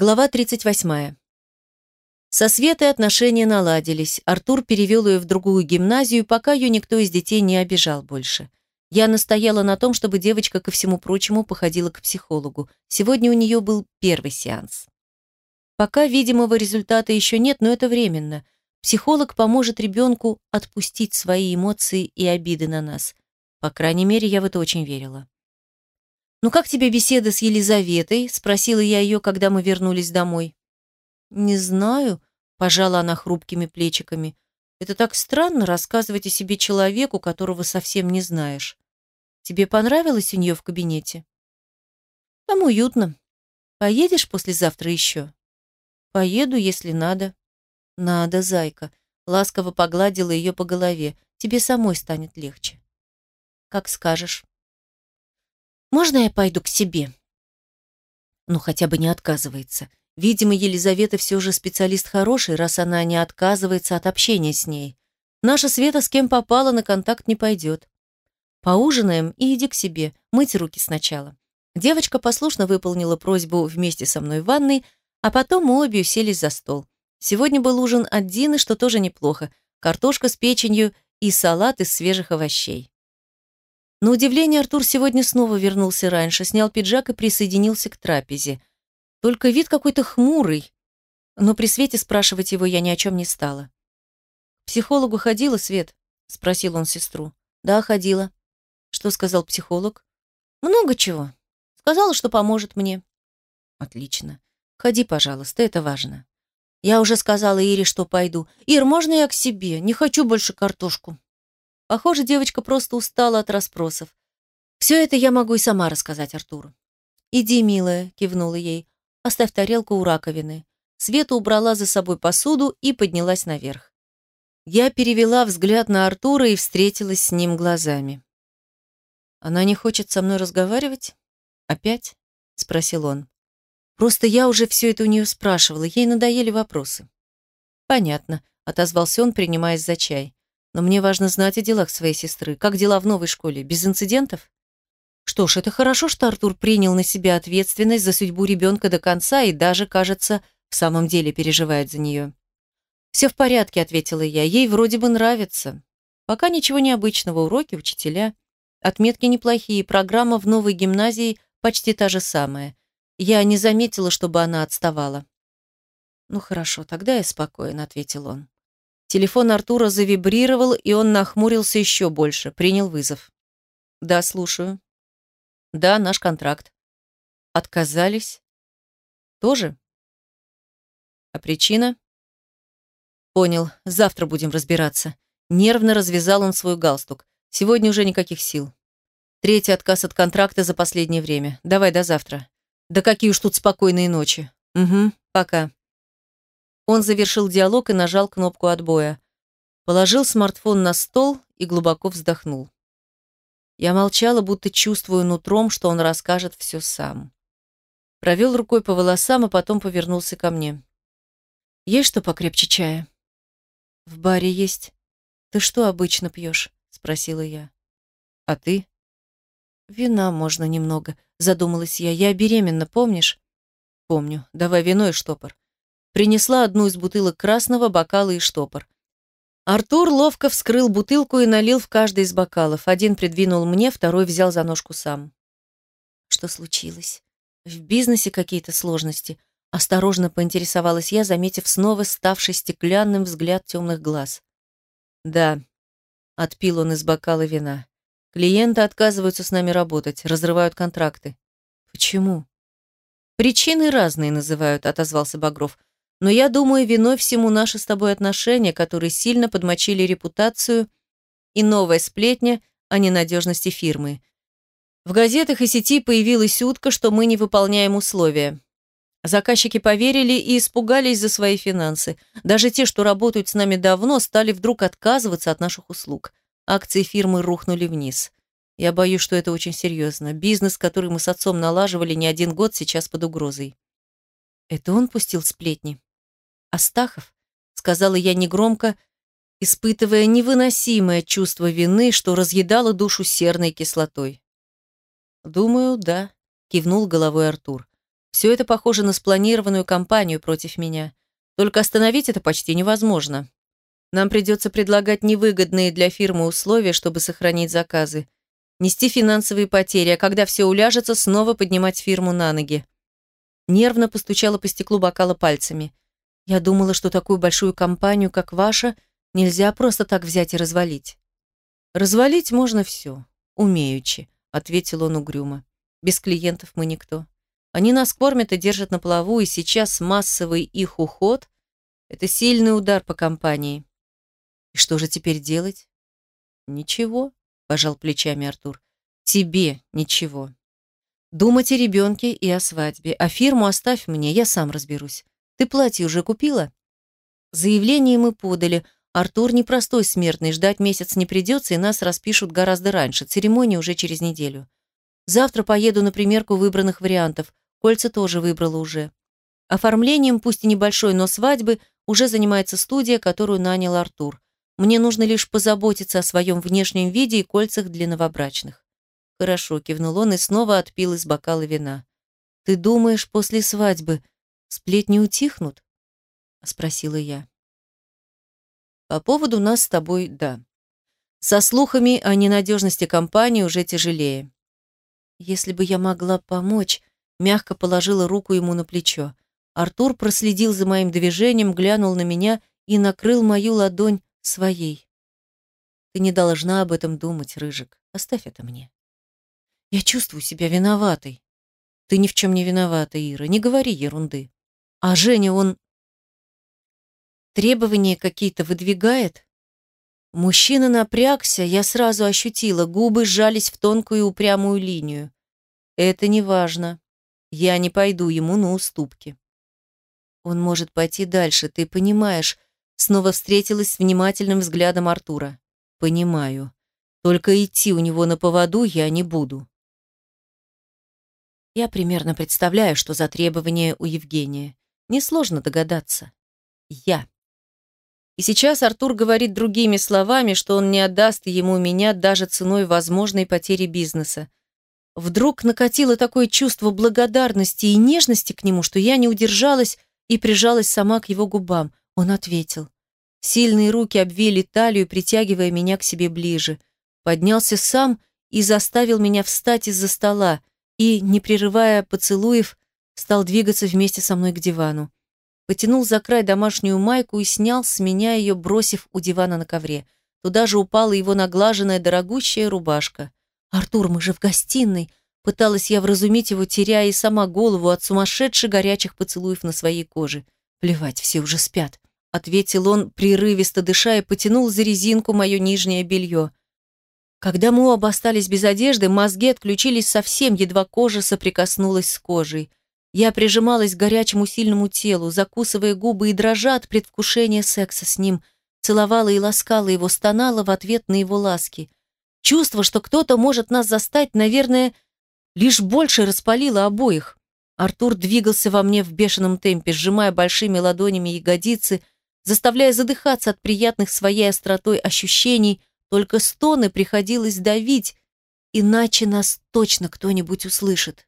Глава 38. Со Светой отношения наладились. Артур перевел ее в другую гимназию, пока ее никто из детей не обижал больше. Я настояла на том, чтобы девочка, ко всему прочему, походила к психологу. Сегодня у нее был первый сеанс. Пока видимого результата еще нет, но это временно. Психолог поможет ребенку отпустить свои эмоции и обиды на нас. По крайней мере, я в это очень верила. «Ну как тебе беседа с Елизаветой?» – спросила я ее, когда мы вернулись домой. «Не знаю», – пожала она хрупкими плечиками. «Это так странно рассказывать о себе человеку, которого совсем не знаешь. Тебе понравилось у нее в кабинете?» «Там уютно. Поедешь послезавтра еще?» «Поеду, если надо». «Надо, зайка», – ласково погладила ее по голове. «Тебе самой станет легче». «Как скажешь». Можно я пойду к себе? Ну, хотя бы не отказывается. Видимо, Елизавета все же специалист хороший, раз она не отказывается от общения с ней. Наша Света с кем попала, на контакт не пойдет. Поужинаем и иди к себе, мыть руки сначала. Девочка послушно выполнила просьбу вместе со мной в ванной, а потом мы обе уселись за стол. Сегодня был ужин от Дины, что тоже неплохо. Картошка с печенью и салат из свежих овощей. На удивление Артур сегодня снова вернулся раньше, снял пиджак и присоединился к трапезе. Только вид какой-то хмурый. Но при Свете спрашивать его я ни о чем не стала. «К психологу ходила, Свет?» – спросил он сестру. «Да, ходила». «Что сказал психолог?» «Много чего. Сказала, что поможет мне». «Отлично. Ходи, пожалуйста, это важно». Я уже сказала Ире, что пойду. «Ир, можно я к себе? Не хочу больше картошку». Похоже, девочка просто устала от расспросов. Все это я могу и сама рассказать Артуру. «Иди, милая», — кивнула ей, — «оставь тарелку у раковины». Света убрала за собой посуду и поднялась наверх. Я перевела взгляд на Артура и встретилась с ним глазами. «Она не хочет со мной разговаривать? Опять?» — спросил он. «Просто я уже все это у нее спрашивала, ей надоели вопросы». «Понятно», — отозвался он, принимаясь за чай. Но мне важно знать о делах своей сестры. Как дела в новой школе? Без инцидентов? Что ж, это хорошо, что Артур принял на себя ответственность за судьбу ребенка до конца и даже, кажется, в самом деле переживает за нее. «Все в порядке», — ответила я. «Ей вроде бы нравится. Пока ничего необычного. Уроки, учителя. Отметки неплохие. Программа в новой гимназии почти та же самая. Я не заметила, чтобы она отставала». «Ну хорошо, тогда я спокоен», — ответил он. Телефон Артура завибрировал, и он нахмурился еще больше, принял вызов. «Да, слушаю». «Да, наш контракт». «Отказались?» «Тоже?» «А причина?» «Понял, завтра будем разбираться». Нервно развязал он свой галстук. «Сегодня уже никаких сил. Третий отказ от контракта за последнее время. Давай до завтра. Да какие уж тут спокойные ночи. Угу, пока». Он завершил диалог и нажал кнопку отбоя. Положил смартфон на стол и глубоко вздохнул. Я молчала, будто чувствую нутром, что он расскажет все сам. Провел рукой по волосам, а потом повернулся ко мне. «Есть что покрепче чая?» «В баре есть. Ты что обычно пьешь?» — спросила я. «А ты?» «Вина можно немного», — задумалась я. «Я беременна, помнишь?» «Помню. Давай вино и штопор». Принесла одну из бутылок красного, бокала и штопор. Артур ловко вскрыл бутылку и налил в каждый из бокалов. Один придвинул мне, второй взял за ножку сам. Что случилось? В бизнесе какие-то сложности? Осторожно поинтересовалась я, заметив снова ставший стеклянным взгляд темных глаз. Да, отпил он из бокала вина. Клиенты отказываются с нами работать, разрывают контракты. Почему? Причины разные называют, отозвался Багров. Но я думаю, виной всему наши с тобой отношения, которые сильно подмочили репутацию и новая сплетня о ненадежности фирмы. В газетах и сети появилась утка, что мы не выполняем условия. Заказчики поверили и испугались за свои финансы. Даже те, что работают с нами давно, стали вдруг отказываться от наших услуг. Акции фирмы рухнули вниз. Я боюсь, что это очень серьезно. Бизнес, который мы с отцом налаживали не один год, сейчас под угрозой. Это он пустил сплетни? Астахов, сказала я негромко, испытывая невыносимое чувство вины, что разъедало душу серной кислотой. Думаю, да, кивнул головой Артур. Все это похоже на спланированную кампанию против меня. Только остановить это почти невозможно. Нам придется предлагать невыгодные для фирмы условия, чтобы сохранить заказы. Нести финансовые потери, а когда все уляжется, снова поднимать фирму на ноги. Нервно постучала по стеклу бокала пальцами. Я думала, что такую большую компанию, как ваша, нельзя просто так взять и развалить. Развалить можно все, умеючи, ответил он угрюмо. Без клиентов мы никто. Они нас кормят и держат на плаву, и сейчас массовый их уход – это сильный удар по компании. И что же теперь делать? Ничего, пожал плечами Артур. Тебе ничего. Думать о ребенке и о свадьбе, а фирму оставь мне, я сам разберусь. Ты платье уже купила? Заявление мы подали. Артур непростой смертный, ждать месяц не придется, и нас распишут гораздо раньше. Церемония уже через неделю. Завтра поеду на примерку выбранных вариантов. Кольца тоже выбрала уже. Оформлением, пусть и небольшой, но свадьбы, уже занимается студия, которую нанял Артур. Мне нужно лишь позаботиться о своем внешнем виде и кольцах для новобрачных. Хорошо, кивнул он и снова отпил из бокала вина. Ты думаешь, после свадьбы сплетни утихнут? спросила я. По поводу нас с тобой, да. Со слухами о ненадежности компании уже тяжелее. Если бы я могла помочь, мягко положила руку ему на плечо. Артур проследил за моим движением, глянул на меня и накрыл мою ладонь своей. Ты не должна об этом думать, Рыжик. Оставь это мне. Я чувствую себя виноватой. Ты ни в чем не виновата, Ира. Не говори ерунды. А Женя, он... Требования какие-то выдвигает? Мужчина напрягся, я сразу ощутила, губы сжались в тонкую упрямую линию. Это не важно. Я не пойду ему на уступки. Он может пойти дальше, ты понимаешь. Снова встретилась с внимательным взглядом Артура. Понимаю. Только идти у него на поводу я не буду. Я примерно представляю, что за требования у Евгения. Несложно догадаться. Я. И сейчас Артур говорит другими словами, что он не отдаст ему меня даже ценой возможной потери бизнеса. Вдруг накатило такое чувство благодарности и нежности к нему, что я не удержалась и прижалась сама к его губам. Он ответил. Сильные руки обвили талию, притягивая меня к себе ближе. Поднялся сам и заставил меня встать из-за стола и, не прерывая поцелуев, стал двигаться вместе со мной к дивану потянул за край домашнюю майку и снял с меня ее, бросив у дивана на ковре. Туда же упала его наглаженная дорогущая рубашка. «Артур, мы же в гостиной!» Пыталась я вразумить его, теряя и сама голову от сумасшедших горячих поцелуев на своей коже. «Плевать, все уже спят», — ответил он, прерывисто дыша, и потянул за резинку мое нижнее белье. Когда мы оба остались без одежды, мозги отключились совсем, едва кожа соприкоснулась с кожей. Я прижималась к горячему сильному телу, закусывая губы и дрожа от предвкушения секса с ним, целовала и ласкала его, стонала в ответ на его ласки. Чувство, что кто-то может нас застать, наверное, лишь больше распалило обоих. Артур двигался во мне в бешеном темпе, сжимая большими ладонями ягодицы, заставляя задыхаться от приятных своей остротой ощущений, только стоны приходилось давить, иначе нас точно кто-нибудь услышит.